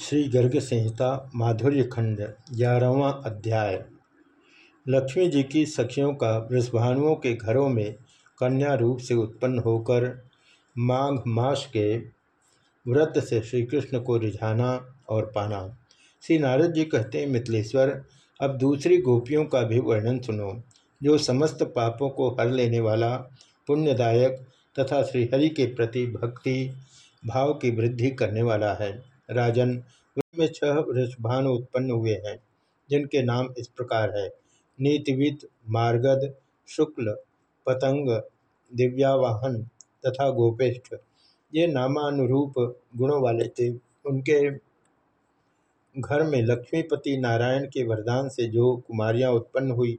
श्री गर्ग संहिता, माधुर्य खंड, ग्यारहवा अध्याय। लक्ष्मी जी की सखियों का वृषभानुओं के घरों में कन्या रूप से उत्पन्न होकर माघ मास के व्रत से श्री कृष्ण को रिझाना और पाना। श्री नारद जी कहते हैं, मिथिलेश्वर, अब दूसरी गोपियों का भी वर्णन सुनो, जो समस्त पापों को हर लेने वाला, पुण्यदायक तथा श्रीहरि के प्रति भक्ति, भाव की वृद्धि करने वाला है। राजन, उनमें छह वृषभानु उत्पन्न हुए हैं, जिनके नाम इस प्रकार है। नीतिवित मार्गद, शुक्ल, पतंग, दिव्यावाहन तथा गोपेष्ठ। ये नामानुरूप गुणों वाले थे। उनके घर में लक्ष्मीपति नारायण के वरदान से जो कुमारियाँ उत्पन्न हुई,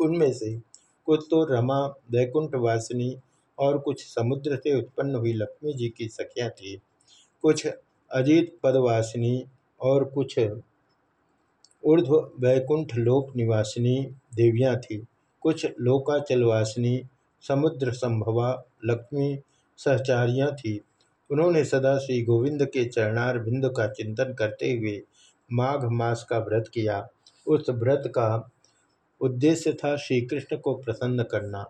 उनमें से कुछ तो रमा, वैकुंठ वासिनी और कुछ समुद्र से उत्पन्न हुई लक्ष्मी जी की सखियाँ थी। कुछ अजीत पदवासिनी और कुछ ऊर्ध्व वैकुंठ लोक निवासिनी देवियाँ थीं। कुछ लोकाचलवासिनी, समुद्र संभवा, लक्ष्मी सहचारियाँ थीं। उन्होंने सदा श्री गोविंद के चरणार बिंदु का चिंतन करते हुए माघ मास का व्रत किया। उस व्रत का उद्देश्य था श्री कृष्ण को प्रसन्न करना।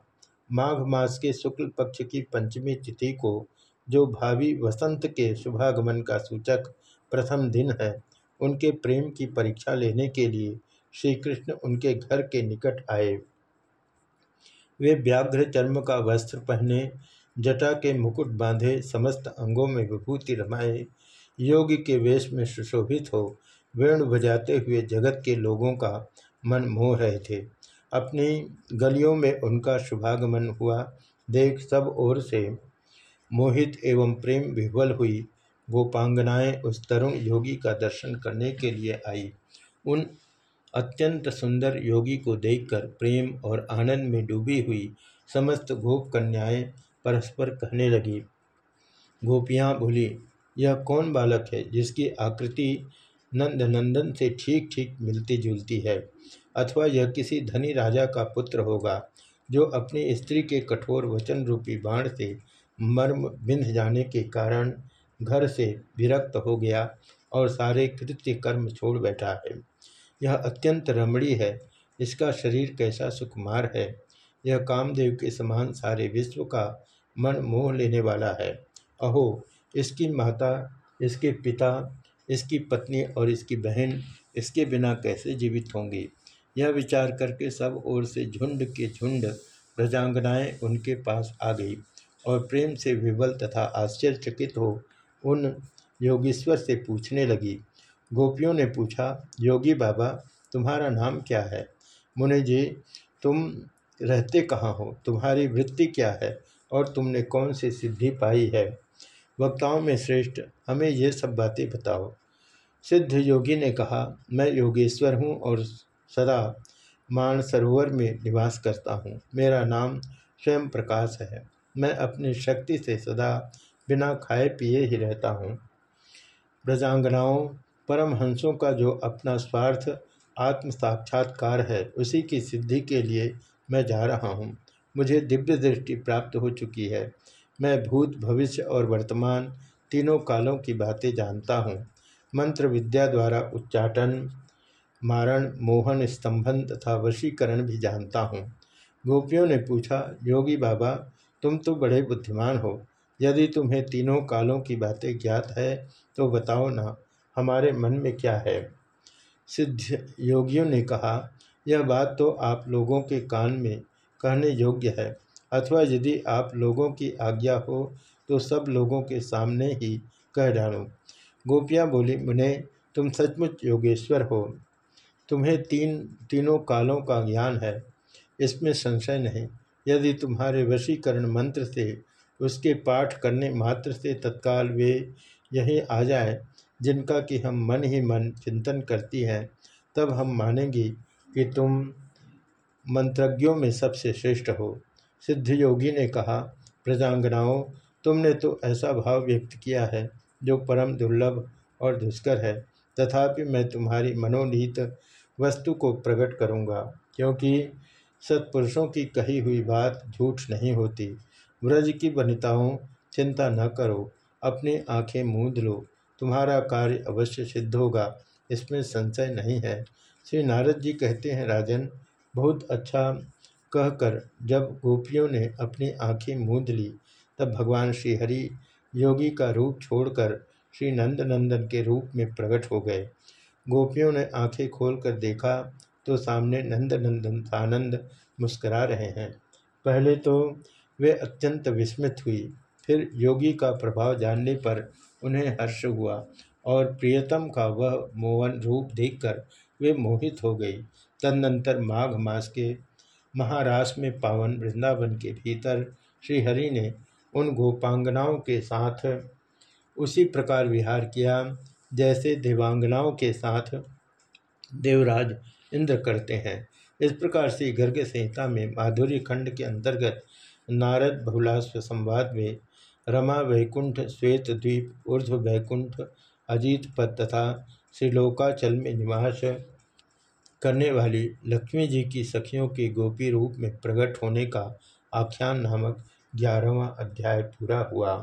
माघ मास के शुक्ल पक्ष की पंचमी तिथि को जो भावी वसंत के शुभागमन का सूचक प्रथम दिन है, उनके प्रेम की परीक्षा लेने के लिए श्री कृष्ण उनके घर के निकट आए। वे व्याघ्र चर्म का वस्त्र पहने, जटा के मुकुट बांधे, समस्त अंगों में विभूति रमाए, योगी के वेश में सुशोभित हो, वेणु बजाते हुए जगत के लोगों का मन मोह रहे थे। अपनी गलियों में उनका शुभागमन हुआ। देख सब ओर से मोहित एवं प्रेम विह्वल हुई। गोपांगनाएँ उस तरुण योगी का दर्शन करने के लिए आई। उन अत्यंत सुंदर योगी को देखकर प्रेम और आनंद में डूबी हुई समस्त गोप कन्याएँ परस्पर कहने लगी। गोपियाँ बोली, यह कौन बालक है जिसकी आकृति नंद नंदन से ठीक ठीक मिलती जुलती है? अथवा यह किसी धनी राजा का पुत्र होगा जो अपनी स्त्री के कठोर वचन रूपी बाण से मर्म बिंध जाने के कारण घर से विरक्त हो गया और सारे कृत्य कर्म छोड़ बैठा है। यह अत्यंत रमणी है। इसका शरीर कैसा सुकुमार है? यह कामदेव के समान सारे विश्व का मन मोह लेने वाला है। अहो, इसकी माता, इसके पिता, इसकी पत्नी और इसकी बहन इसके बिना कैसे जीवित होंगी? यह विचार करके सब ओर से झुंड के झुंड प्रजांगनाएँ उनके पास आ गई। और प्रेम से विवल तथा आश्चर्यचकित हो, उन योगीश्वर से पूछने लगी। गोपियों ने पूछा, योगी बाबा, तुम्हारा नाम क्या है? मुनि जी, तुम रहते कहाँ हो? तुम्हारी वृत्ति क्या है? और तुमने कौन सी सिद्धि पाई है? वक्ताओं में श्रेष्ठ, हमें ये सब बातें बताओ। सिद्ध योगी ने कहा, मैं योगेश्वर हूँ और सदा मान सरोवर में निवास करता हूँ। मेरा नाम स्वयं प्रकाश है। मैं अपनी शक्ति से सदा बिना खाए पिए ही रहता हूँ। ब्रजांगनाओं, परमहंसों का जो अपना स्वार्थ आत्म साक्षात्कार है, उसी की सिद्धि के लिए मैं जा रहा हूँ। मुझे दिव्य दृष्टि प्राप्त हो चुकी है। मैं भूत, भविष्य और वर्तमान तीनों कालों की बातें जानता हूँ। मंत्र विद्या द्वारा उच्चाटन, मारण, मोहन, स्तंभन तथा वशीकरण भी जानता हूँ। गोपियों ने पूछा, योगी बाबा तुम तो बड़े बुद्धिमान हो। यदि तुम्हें तीनों कालों की बातें ज्ञात है तो बताओ ना, हमारे मन में क्या है? सिद्ध योगियों ने कहा, यह बात तो आप लोगों के कान में कहने योग्य है, अथवा यदि आप लोगों की आज्ञा हो तो सब लोगों के सामने ही कह डालो। गोपियाँ बोली, मुने, तुम सचमुच योगेश्वर हो। तुम्हें तीन, तीनों कालों का ज्ञान है। इसमें संशय नहीं। यदि तुम्हारे वशीकरण मंत्र से, उसके पाठ करने मात्र से तत्काल वे यहीं आ जाए, जिनका कि हम मन ही मन चिंतन करती हैं, तब हम मानेंगे कि तुम मंत्रज्ञों में सबसे श्रेष्ठ हो। सिद्ध योगी ने कहा, प्रजांगनाओं, तुमने तो ऐसा भाव व्यक्त किया है, जो परम दुर्लभ और दुष्कर है। तथापि मैं तुम्हारी मनोनीत वस्तु को प्रकट करूँगा, क्योंकि सत्पुरुषों की कही हुई बात झूठ नहीं होती। व्रज की वनिताओं, चिंता न करो, अपनी आँखें मूंद लो, तुम्हारा कार्य अवश्य सिद्ध होगा, इसमें संशय नहीं है। श्री नारद जी कहते हैं, राजन, बहुत अच्छा कहकर जब गोपियों ने अपनी आँखें मूंद ली, तब भगवान श्रीहरि योगी का रूप छोड़कर श्री नंद नंदन के रूप में प्रकट हो गए। गोपियों ने आँखें खोलकर देखा तो सामने नंद नंदन आनंद मुस्करा रहे हैं। पहले तो वे अत्यंत विस्मित हुई, फिर योगी का प्रभाव जानने पर उन्हें हर्ष हुआ और प्रियतम का वह मोहन रूप देखकर वे मोहित हो गई। तदनंतर माघ मास के महारास में पावन वृंदावन के भीतर श्रीहरि ने उन गोपांगनाओं के साथ उसी प्रकार विहार किया, जैसे देवांगनाओं के साथ देवराज इंद्र करते हैं। इस प्रकार से गर्ग संहिता में माधुरी खंड के अंतर्गत नारद बहुलाश्व संवाद में रमा वैकुंठ, श्वेत द्वीप, ऊर्ध्व वैकुंठ, अजीत पद तथा श्रीलोकाचल में निवास करने वाली लक्ष्मी जी की सखियों के गोपी रूप में प्रकट होने का आख्यान नामक ग्यारहवा अध्याय पूरा हुआ।